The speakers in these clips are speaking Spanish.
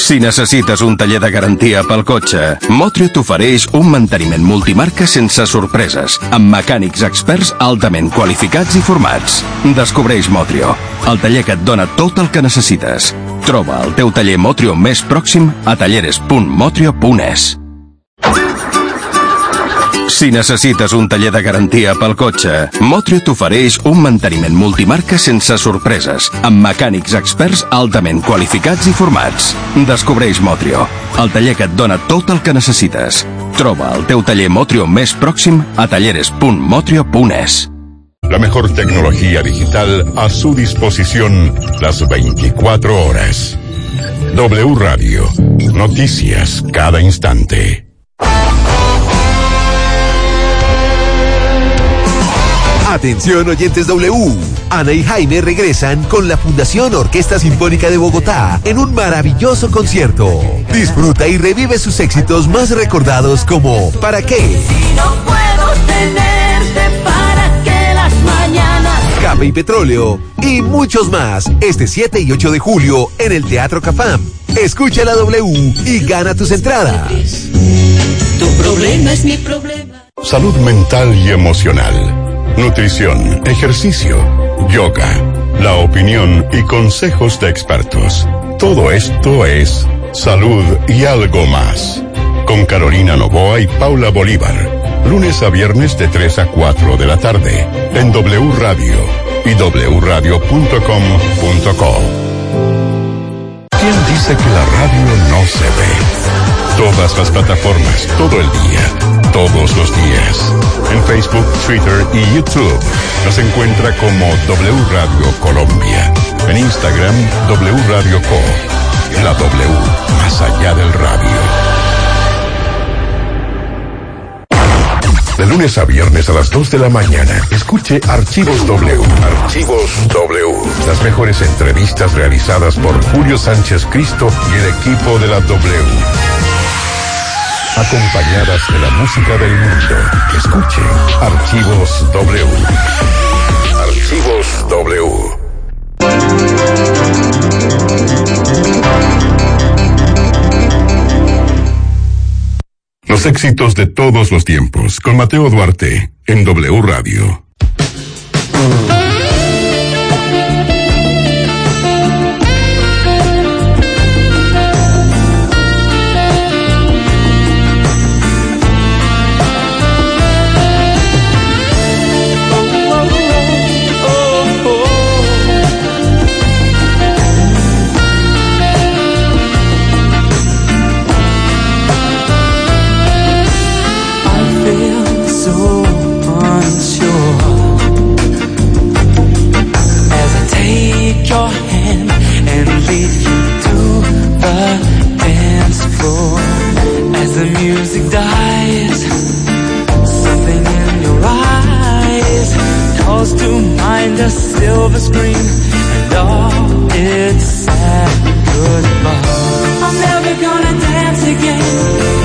Si necessites un taller de garantia pel cotxe, Motrio t'ofereix un manteniment multimarca sense sorpreses, amb mecànics experts altament qualificats i formats. Descobreix Motrio, el taller que et dona tot el que necessites. Troba el teu taller Motrio més pròxim a talleres.motrio.es. Si necessites un taller de garantia pel cotxe, Motrio t'ofereix un manteniment multimarca sense sorpreses, amb mecànics experts altament qualificats i formats. Descobreix Motrio, el taller que et dona tot el que necessites. Troba el teu taller Motrio més pròxim a talleres.motrio.es. La mejor tecnología digital a su disposición las 24 horas. W Radio. Noticias cada instante. Atención oyentes W. Ana y Jaime regresan con la Fundación Orquesta Sinfónica de Bogotá en un maravilloso concierto. Disfruta y revive sus éxitos más recordados como ¿Para qué? Si no puedo tenerte para que las mañanas. Café y Petróleo y muchos más este 7 y 8 de julio en el Teatro Cafam. Escucha la W y gana tus entradas. Tu problema es mi problema. Salud mental y emocional. Nutrición, ejercicio, yoga, la opinión y consejos de expertos. Todo esto es salud y algo más. Con Carolina Novoa y Paula Bolívar. Lunes a viernes de 3 a 4 de la tarde. En W Radio y wradio.com.co. ¿Quién dice que la radio no se ve? Todas las plataformas, todo el día, todos los días. En Facebook, Twitter y YouTube nos encuentra como W Radio Colombia. En Instagram, W Radio Co. La W, más allá del radio. De lunes a viernes a las 2 de la mañana, escuche Archivos W. Archivos W. Las mejores entrevistas realizadas por Julio Sánchez Cristo y el equipo de la W acompañadas de la música del mundo. Escuche Archivos W. Archivos W. Los éxitos de todos los tiempos con Mateo Duarte en W Radio. Calls to mind a silver screen and all its sad goodbye. I'm never gonna dance again.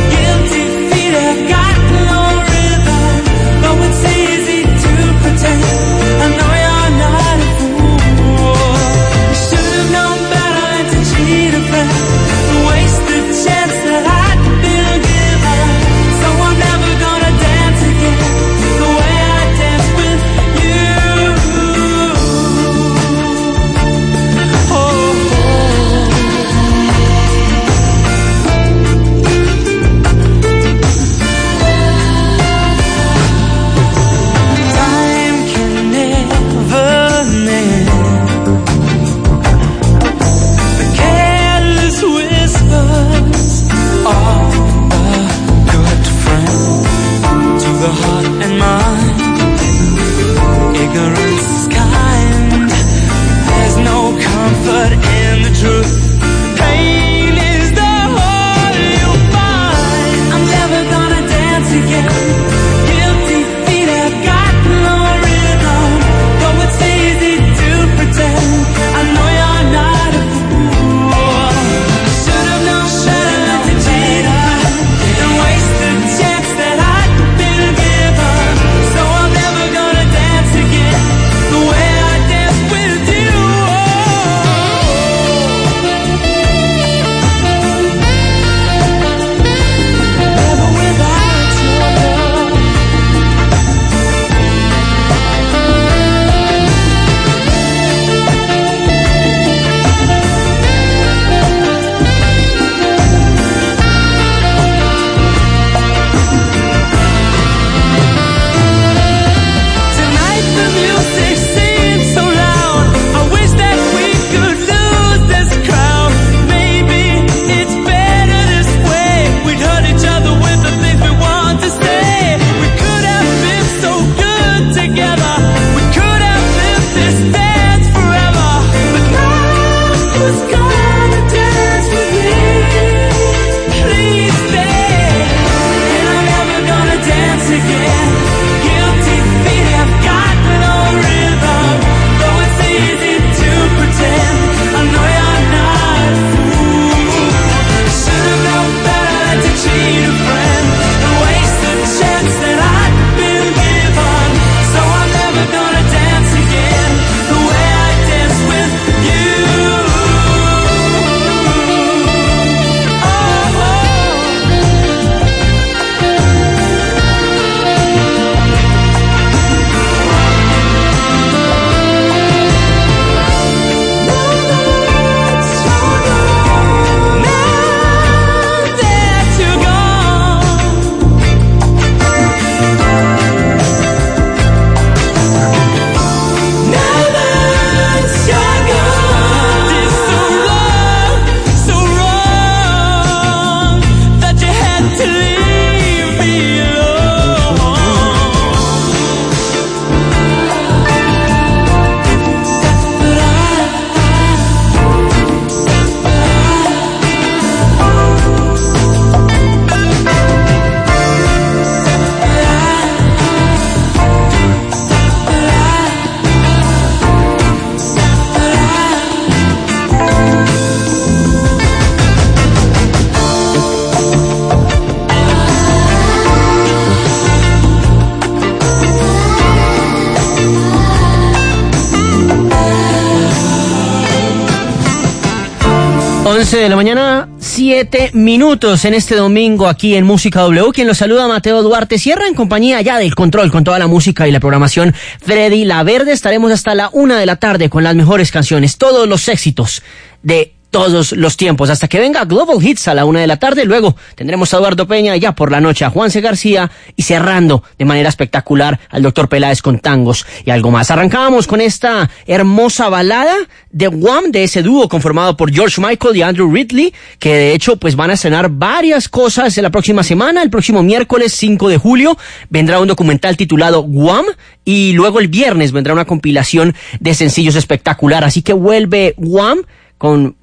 Minutos en este domingo aquí en Música W. Quien los saluda, Mateo Duarte Sierra, en compañía ya del control con toda la música y la programación. Freddy La Verde, estaremos hasta la una de la tarde con las mejores canciones, todos los éxitos de todos los tiempos, hasta que venga Global Hits a la una de la tarde. Luego tendremos a Eduardo Peña ya por la noche a Juanse García y cerrando de manera espectacular al doctor Peláez con tangos y algo más. Arrancábamos con esta hermosa balada de Wham, de ese dúo conformado por George Michael y Andrew Ridley, que de hecho pues van a estrenar varias cosas en la próxima semana. El próximo miércoles 5 de julio vendrá un documental titulado Wham y luego el viernes vendrá una compilación de sencillos espectacular. Así que vuelve Wham con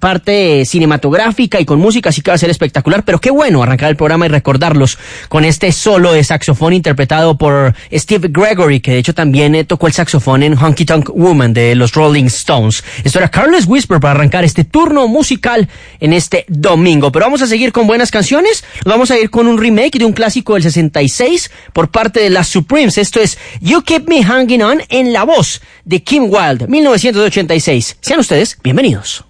parte cinematográfica y con música, así que va a ser espectacular. Pero qué bueno arrancar el programa y recordarlos con este solo de saxofón interpretado por Steve Gregory, que de hecho también eh, tocó el saxofón en Honky Tonk Woman de los Rolling Stones. Esto era Carlos Whisper para arrancar este turno musical en este domingo. Pero vamos a seguir con buenas canciones. Vamos a ir con un remake de un clásico del 66 por parte de las Supremes. Esto es You Keep Me Hanging On en la voz de Kim Wilde, 1986. Sean ustedes bienvenidos.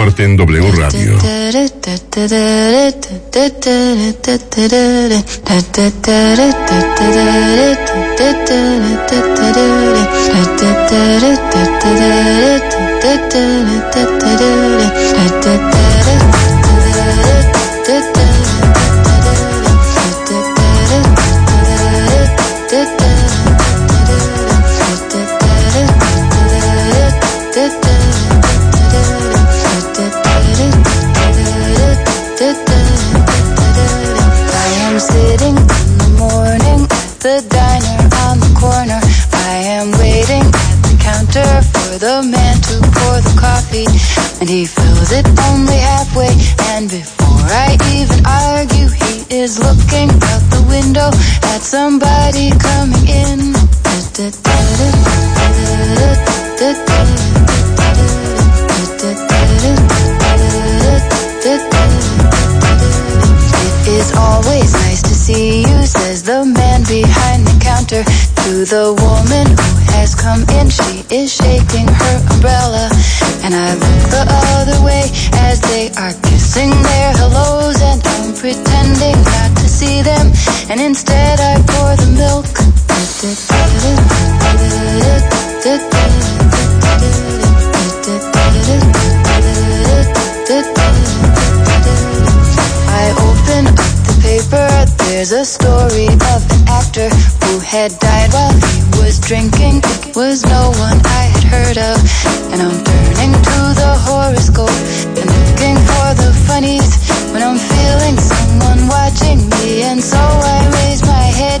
Duarte en W Radio. Is shaking her umbrella, and I look the other way as they are kissing their hellos, and I'm pretending not to see them, and instead I pour the milk. There's a story of an actor who had died while he was drinking. It was no one I had heard of. And I'm turning to the horoscope and looking for the funnies when I'm feeling someone watching me. And so I raise my head.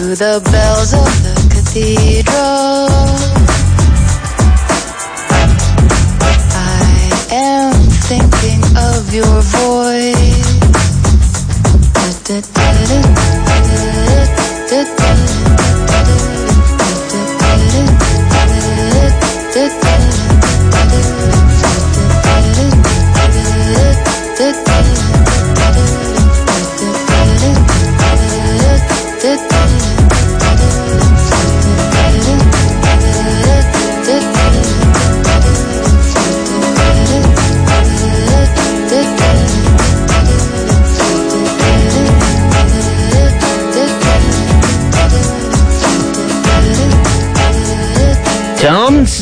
To the bells of the cathedral. I am thinking of your voice.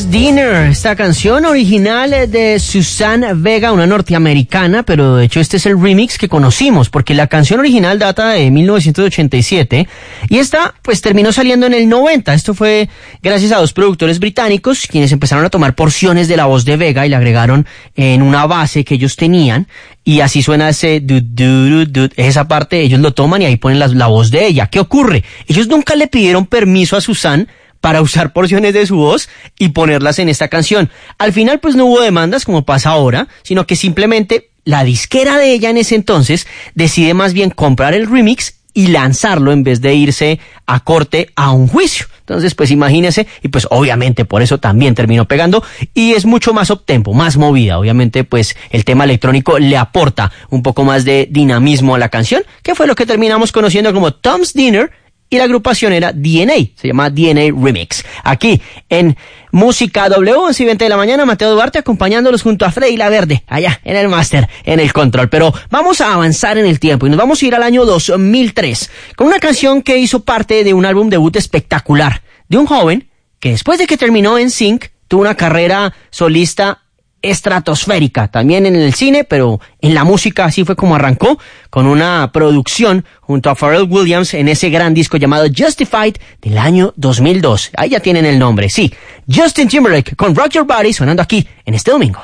Dinner, esta canción original de Susanne Vega, una norteamericana, pero de hecho este es el remix que conocimos, porque la canción original data de 1987 y esta pues terminó saliendo en el 90. Esto fue gracias a dos productores británicos quienes empezaron a tomar porciones de la voz de Vega y la agregaron en una base que ellos tenían y así suena ese du, du, du, esa parte ellos lo toman y ahí ponen la, voz de ella. ¿Qué ocurre? Ellos nunca le pidieron permiso a Susanne para usar porciones de su voz y ponerlas en esta canción. Al final pues no hubo demandas como pasa ahora, sino que simplemente la disquera de ella en ese entonces decide más bien comprar el remix y lanzarlo en vez de irse a corte a un juicio. Entonces, pues imagínese, y pues obviamente por eso también terminó pegando, y es mucho más optempo, más movida. Obviamente, pues el tema electrónico le aporta un poco más de dinamismo a la canción, que fue lo que terminamos conociendo como Tom's Dinner, y la agrupación era DNA, se llamaba DNA Remix. Aquí en Música W, 11 y 20 de la mañana, Mateo Duarte acompañándolos junto a Freddy La Verde, allá en el máster, en el control. Pero vamos a avanzar en el tiempo y nos vamos a ir al año 2003 con una canción que hizo parte de un álbum debut espectacular de un joven que después de que terminó en Sync tuvo una carrera solista estratosférica, también en el cine, pero en la música así fue como arrancó, con una producción junto a Pharrell Williams en ese gran disco llamado Justified del año 2002. Ahí ya tienen el nombre, sí. Justin Timberlake con Rock Your Body sonando aquí en este domingo.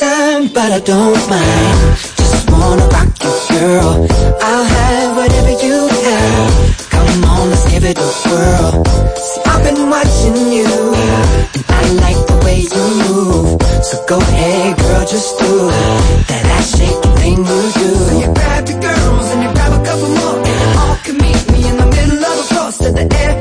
time, but I don't mind. Just wanna rock you, girl. I'll have whatever you have. Come on, let's give it a whirl. See, I've been watching you, and I like the way you move. So go ahead, girl, just do that ass shaking thing you do. So you grab your girls and you grab a couple more, and all can meet me in the middle of the floor. Set the air.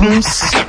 Yeah.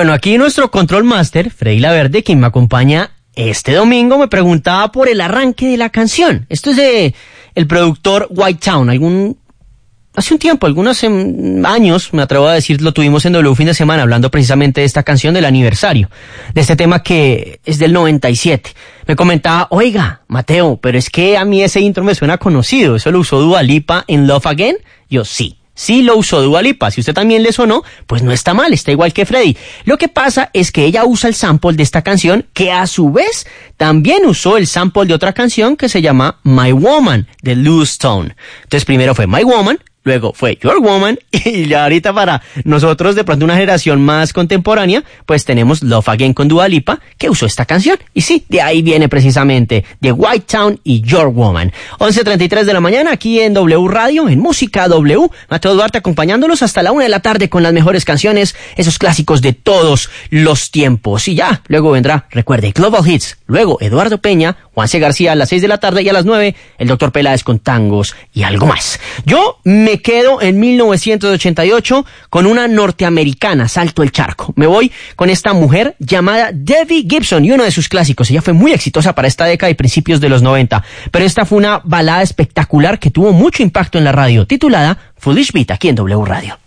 bueno, aquí nuestro control master, Freddy Laverde, quien me acompaña este domingo, me preguntaba por el arranque de la canción. Esto es de el productor Whitetown. Algún, hace un tiempo, algunos em, años, me atrevo a decir, lo tuvimos en W fin de semana hablando precisamente de esta canción del aniversario, de este tema que es del 97. Me comentaba, oiga, Mateo, pero es que a mí ese intro me suena conocido. ¿Eso lo usó Dualipa en Love Again? Yo sí sí lo usó Dua Lipa. Si usted también le sonó, pues no está mal, está igual que Freddy. Lo que pasa es que ella usa el sample de esta canción, que a su vez también usó el sample de otra canción que se llama My Woman, de Lou Stone. Entonces primero fue My Woman, Luego fue Your Woman y ya ahorita para nosotros de pronto una generación más contemporánea, pues tenemos Love Again con Dua Lipa que usó esta canción. Y sí, de ahí viene precisamente de White Town y Your Woman. 11.33 de la mañana aquí en W Radio, en Música W. Mateo Duarte acompañándolos hasta la una de la tarde con las mejores canciones, esos clásicos de todos los tiempos. Y ya, luego vendrá, recuerde, Global Hits, luego Eduardo Peña, Juanse García a las 6 de la tarde y a las 9 el doctor Peláez con tangos y algo más. Yo me quedo en 1988 con una norteamericana, Salto el Charco. Me voy con esta mujer llamada Debbie Gibson y uno de sus clásicos. Ella fue muy exitosa para esta década y principios de los 90, pero esta fue una balada espectacular que tuvo mucho impacto en la radio, titulada Foolish Beat aquí en W Radio.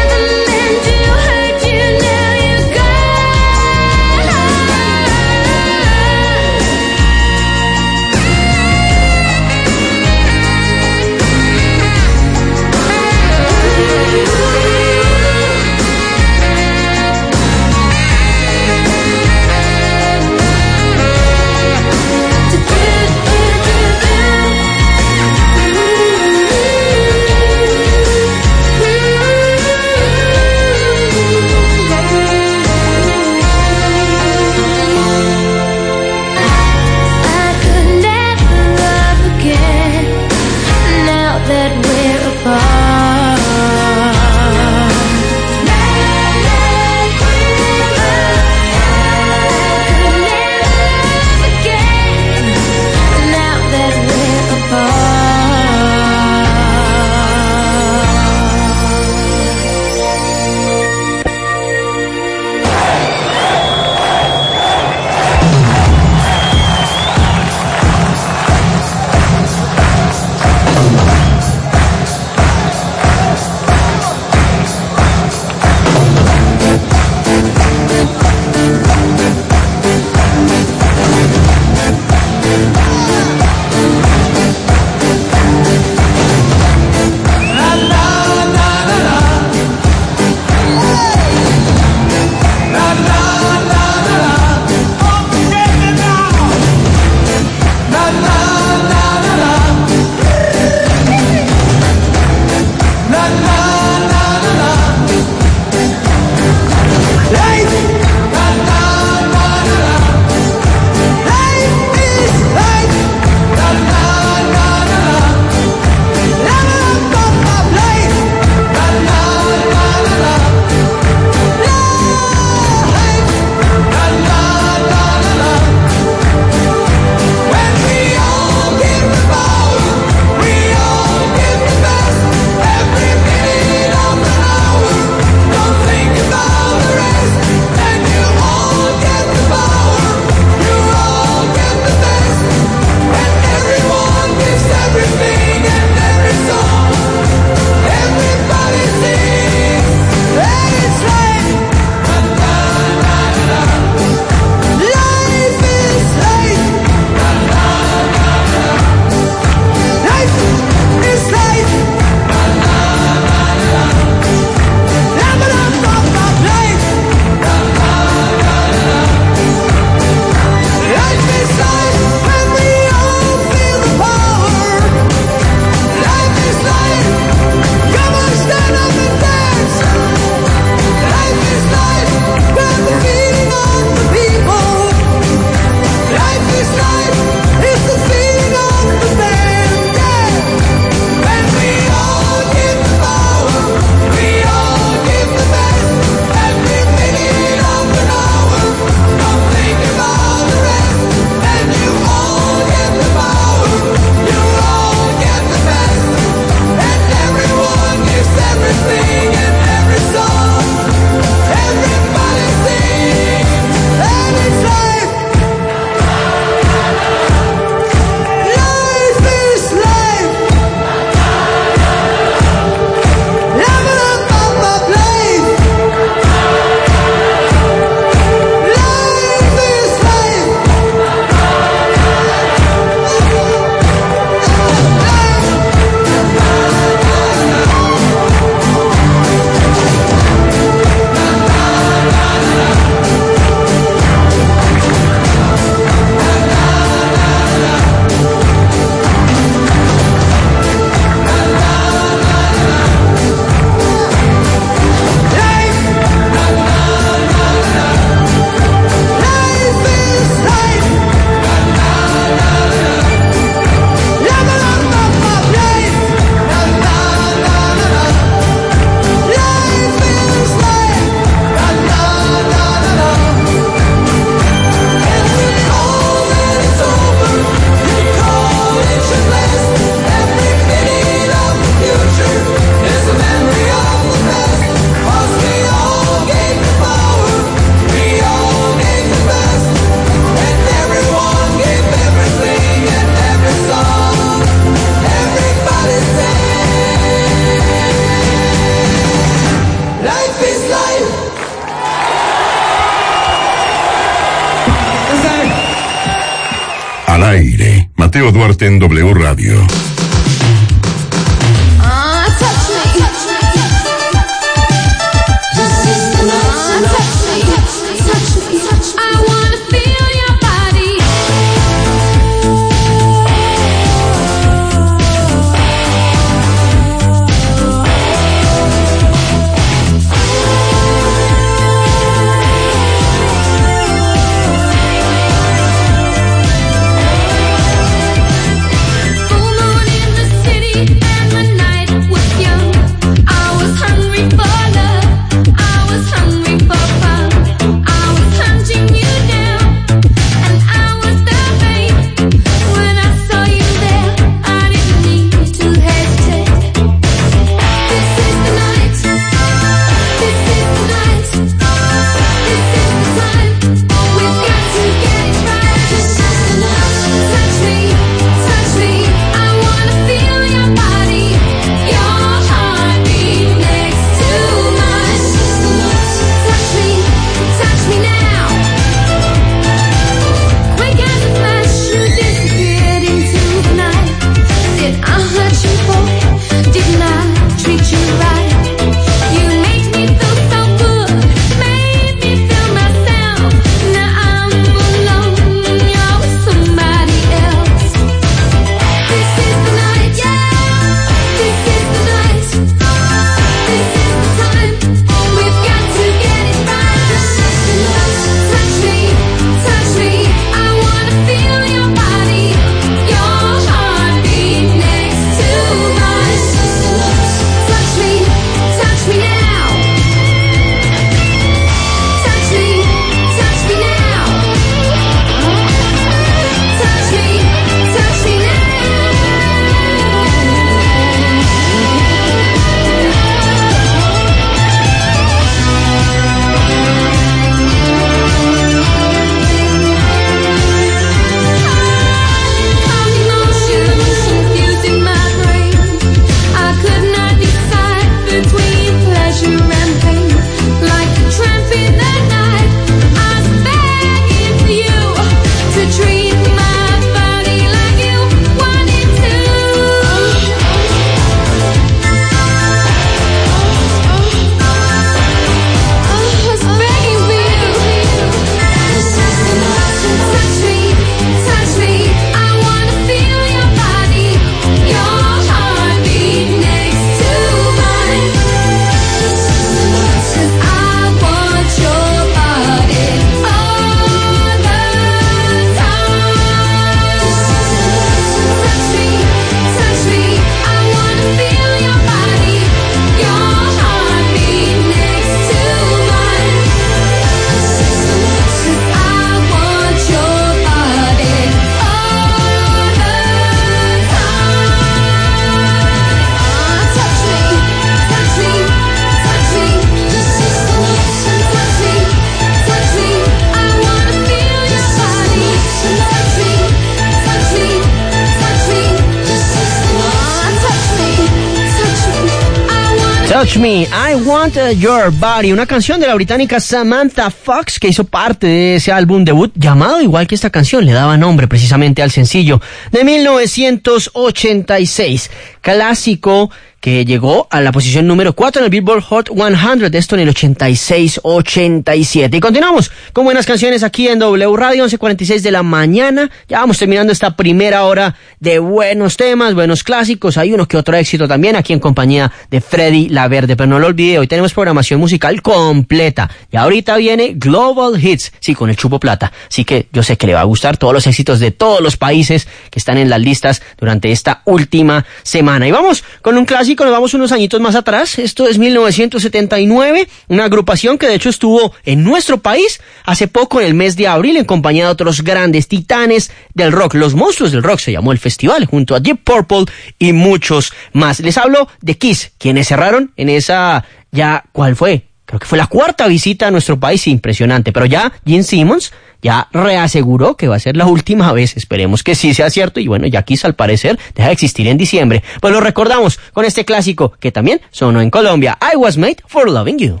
Want Your Body, una canción de la británica Samantha Fox que hizo parte de ese álbum debut llamado igual que esta canción, le daba nombre precisamente al sencillo de 1986, clásico que llegó a la posición número 4 en el Billboard Hot 100, esto en el 86-87. Y continuamos con buenas canciones aquí en W Radio, 11.46 de la mañana. Ya vamos terminando esta primera hora de buenos temas, buenos clásicos. Hay uno que otro éxito también aquí en compañía de Freddy La Verde. Pero no lo olvide, hoy tenemos programación musical completa. Y ahorita viene Global Hits, sí, con el Chupo Plata. Así que yo sé que le va a gustar todos los éxitos de todos los países que están en las listas durante esta última semana. Y vamos con un clásico, nos vamos unos añitos más atrás. Esto es 1979, una agrupación que de hecho estuvo en nuestro país hace poco en el mes de abril en compañía de otros grandes titanes del rock. Los monstruos del rock se llamó el festival junto a Deep Purple y muchos más. Les hablo de Kiss, quienes cerraron en esa ya, ¿cuál fue? Creo que fue la cuarta visita a nuestro país, impresionante. Pero ya Gene Simmons ya reaseguró que va a ser la última vez. Esperemos que sí sea cierto. Y bueno, ya Kiss al parecer deja de existir en diciembre. Pues lo recordamos con este clásico que también sonó en Colombia. I was made for loving you.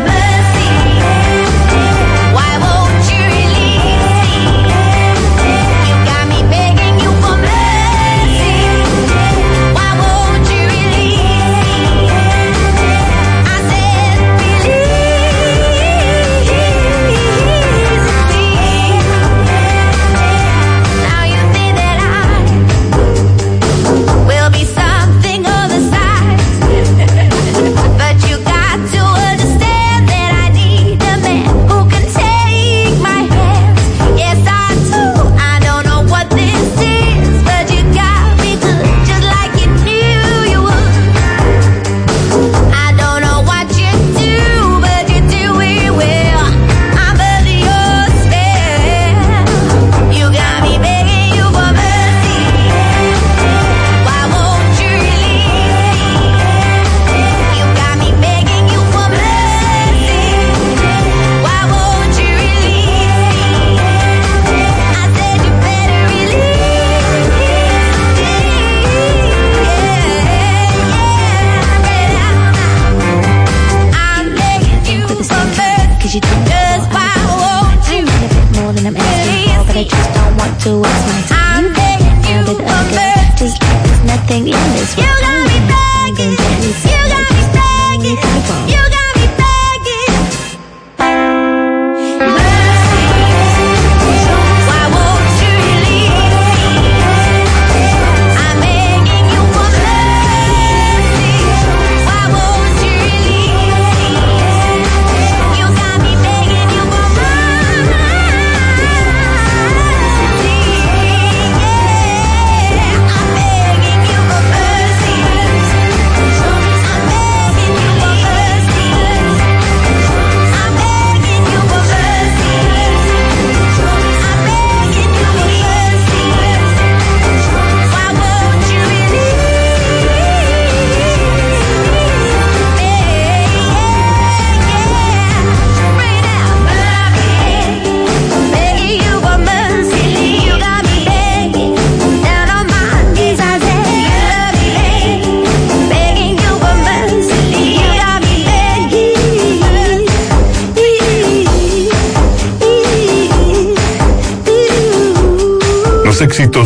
problem.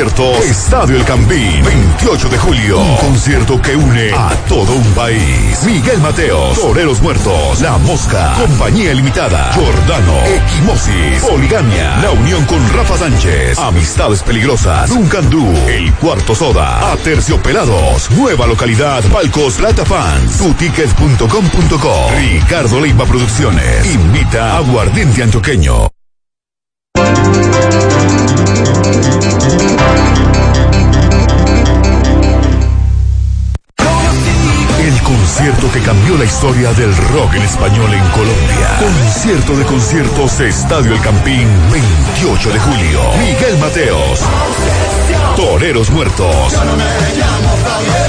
Estadio El Campín, 28 de julio. Un concierto que une a todo un país. Miguel Mateos, Toreros Muertos, La Mosca, Compañía Limitada, Jordano, Equimosis, Poligamia, La Unión con Rafa Sánchez, Amistades Peligrosas, Duncandú, El Cuarto Soda, Aterciopelados, Nueva Localidad, Palcos Plata Fans, tuticket.com.co, Ricardo Leiva Producciones, invita a Aguardiente Antioqueño. Concierto que cambió la historia del rock en español en Colombia. Concierto de conciertos Estadio El Campín, 28 de julio. Miguel Mateos. Toreros Muertos.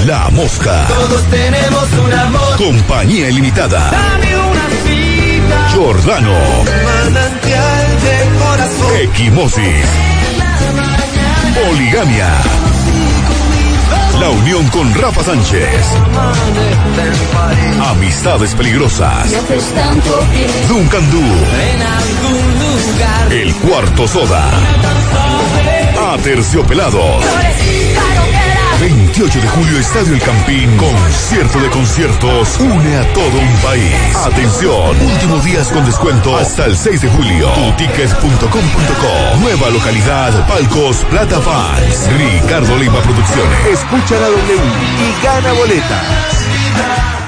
La Mosca. Todos tenemos un amor. Compañía Ilimitada. Dame una cita. Jordano. Manantial de corazón. Equimosis. Poligamia. La unión con Rafa Sánchez. Amistades peligrosas. Algún lugar. El cuarto soda. Aterciopelados. 28 de julio, Estadio El Campín, concierto de conciertos, une a todo un país. Atención, últimos días con descuento hasta el 6 de julio. Tutickets.com.co, nueva localidad, Palcos Plata Fans, Ricardo Lima Producciones. Escucha la W y gana boletas.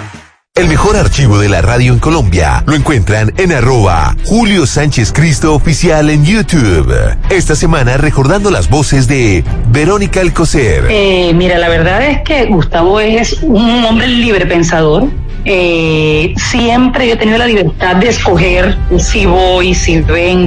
El mejor archivo de la radio en Colombia lo encuentran en arroba Julio Sánchez Cristo Oficial en YouTube. Esta semana recordando las voces de Verónica Alcocer, Eh, mira, la verdad es que Gustavo es un hombre libre pensador. Eh, siempre he tenido la libertad de escoger si voy, si vengo.